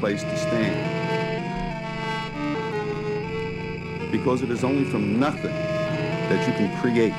place to stand. Because it is only from nothing that you can create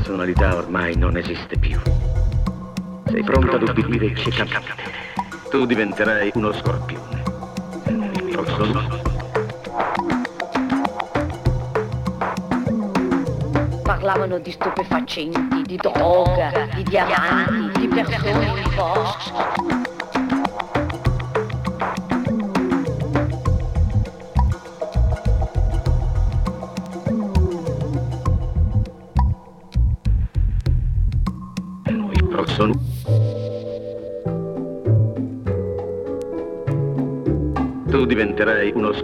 personalità ormai non esiste più. Sei pronto ad ubbidire ciecamente. Tu diventerai uno scorpione. Il prossimo parlavano di stupefacenti, di droga, di diamanti, di persone in posto. trae unos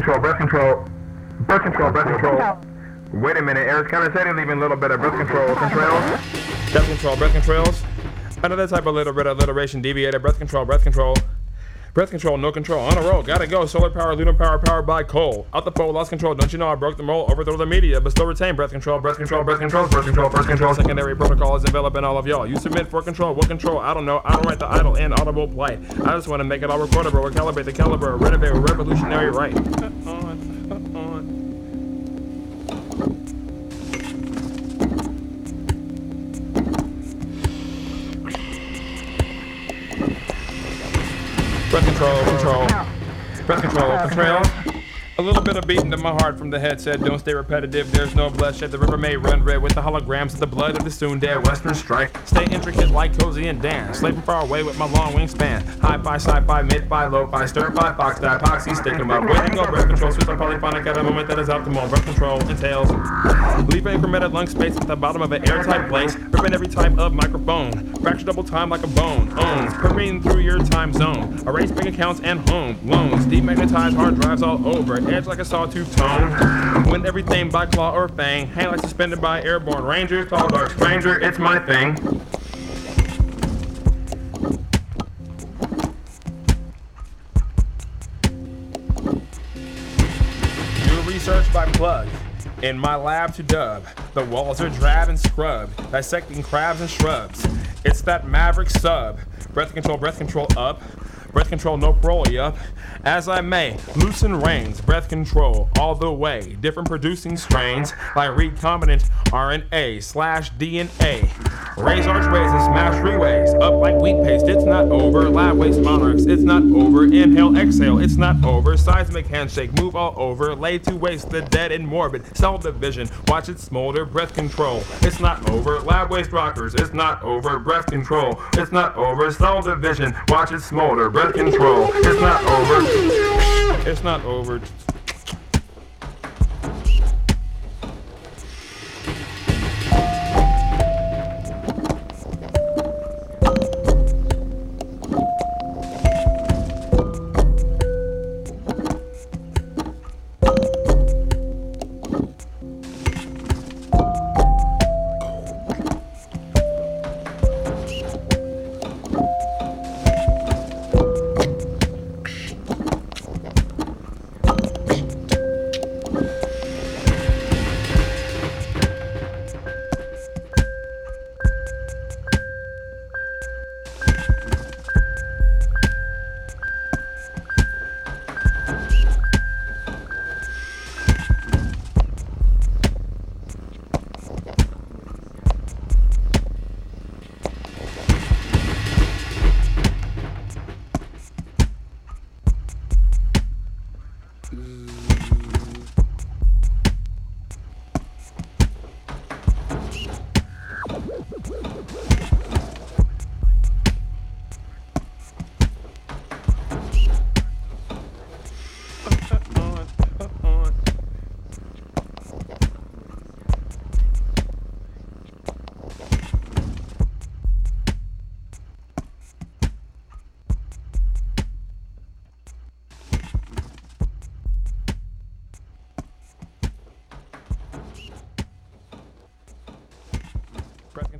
uno scorpione. control, birth control, birth control. Wait a minute, Eric County said he's leaving a little bit of birth control controls. Breath control, breath controls. Another type of little bit of alliteration deviated. Breath control, breath control. Breath control, no control. On a roll, gotta go. Solar power, lunar power, powered by coal. Out the pole, lost control. Don't you know I broke the mold? Overthrow the media, but still retain breath control, breath control, breath control, birth control, birth control. Secondary protocol is enveloping all of y'all. You submit for control. What control? I don't know. I don't write the idle and audible plight. I just want to make it all recordable. Recalibrate the caliber. Renovate revolutionary right. Uh, uh, Breath control, control. Breath control, control. A little bit of beating to my heart from the headset. Don't stay repetitive, there's no bloodshed. The river may run red with the holograms of the blood of the soon dead Western strike. Stay intricate like cozy and Dan. Sleeping far away with my long wingspan. High fi, sci fi, mid fi, low fi, stir fi, fox, die, epoxy, stick 'em up. Waiting on breath control, switch on polyphonic at a moment that is optimal. Breath control entails leave incremented lung space at the bottom of an airtight place, ripping every type of microphone. Fracture double time like a bone. Owns, permeating through your time zone. Erase bank accounts and home loans. Demagnetize hard drives all over edge like a sawtooth tone. Win everything by claw or fang. Hand like suspended by airborne rangers. Tall dark stranger, it's my thing. New research by plug. In my lab to dub, the walls are drab and scrubbed, dissecting crabs and shrubs. It's that maverick sub. Breath control, breath control up. Breath control, no parole, yup. As I may, loosen reins, breath control all the way. Different producing strains like recombinant RNA slash DNA. Raise archways and smash freeways up like wheat paste. It's not over. Lab waste monarchs. It's not over. Inhale, exhale. It's not over. Seismic handshake. Move all over. Lay to waste the dead and morbid. Cell division. Watch it smolder. Breath control. It's not over. Lab waste rockers. It's not over. Breath control. It's not over. Cell division. Watch it smolder. Control. It's not over. It's not over.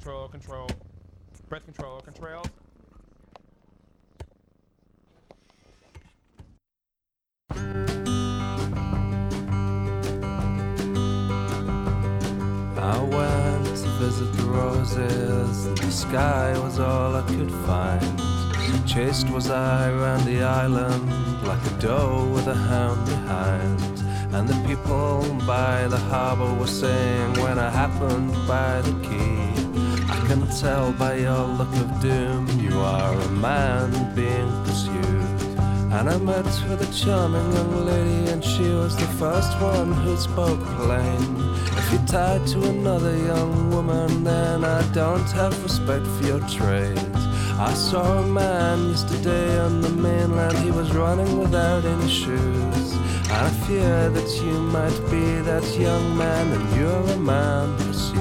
Control, control. Breath control, controls. I went to visit the roses, the sky was all I could find. Chased was I round the island like a doe with a hound behind. And the people by the harbor were saying when I happened by the quay, can tell by your look of doom you are a man being pursued. And I met with a charming young lady, and she was the first one who spoke plain. If you're tied to another young woman, then I don't have respect for your trade. I saw a man yesterday on the mainland, he was running without any shoes. And I fear that you might be that young man, and you're a man pursued.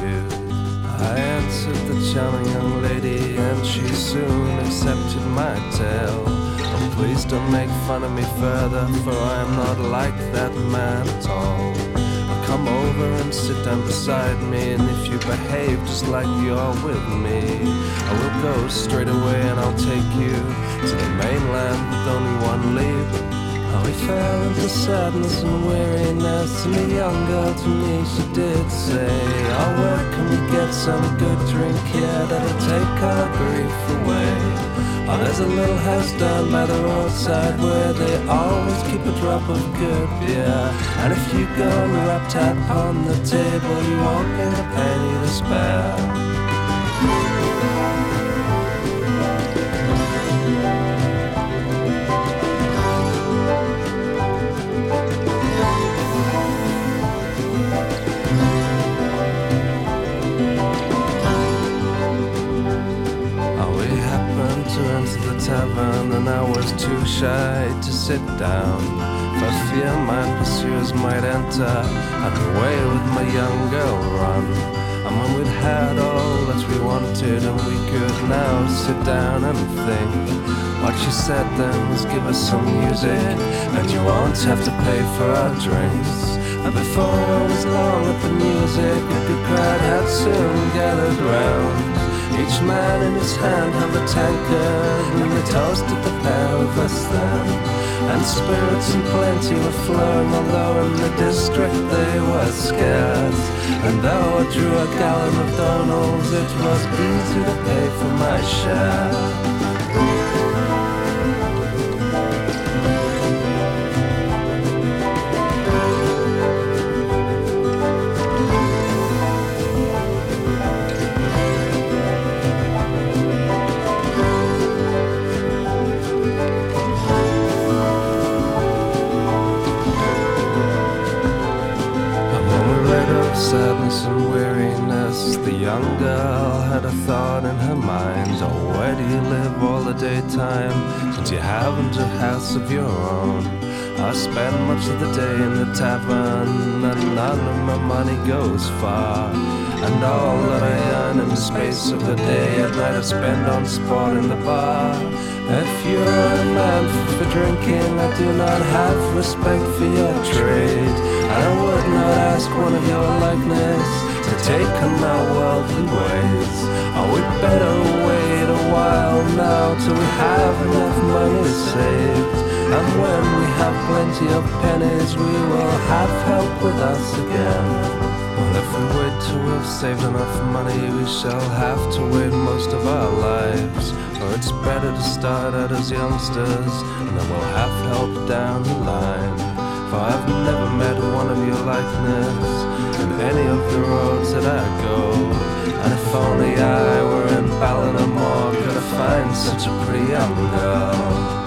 I answered the charming young lady, and she soon accepted my tale. Oh, please don't make fun of me further, for I am not like that man at all. Come over and sit down beside me, and if you behave just like you're with me, I will go straight away and I'll take you to the mainland with only one leave. Oh, we fell into sadness and weariness, and the young girl to me she did say, Oh, where can we get some good drink here that'll take our grief away? Oh, there's a little house down by the roadside where they always keep a drop of good beer. And if you go and rap tap on the table, you won't get a penny to spare. Shy to sit down. For fear my pursuers might enter, and away with my young girl run. And when we'd had all that we wanted, and we could now sit down and think, what she said then was give us some music, and you won't have to pay for our drinks. And before I was long at the music, a good crowd had soon gathered round. Each man in his hand held a tankard, and they toasted the pair of us then. And spirits in plenty were flowing, although in the district they were scarce. And though I drew a gallon of Donald's, it was easy to pay for my share. Young girl had a thought in her mind. Oh, where do you live all the daytime? Since you haven't a house of your own. I spend much of the day in the tavern, and none of my money goes far. And all that I earn in the space of the day at night I spend on sport in the bar. If you're a man for drinking, I do not have respect for your trade. I would not ask one of your likeness to take on my worldly ways. Oh, we better wait a while now till we have enough money saved. And when we have plenty of pennies, we will have help with us again. Well, if we wait till we've saved enough money, we shall have to wait most of our lives. Or it's better to start out as youngsters, and then we'll have help down the line. For I've never met one of your likeness in any of the roads that I go. And if only I were in Ballinamore, could I find such a pretty young girl?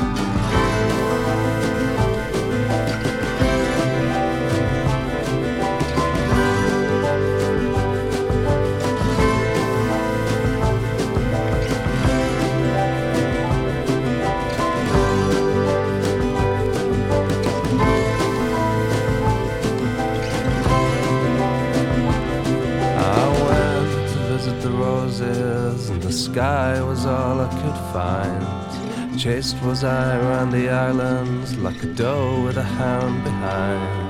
Sky was all I could find. Chased was I round the islands like a doe with a hound behind.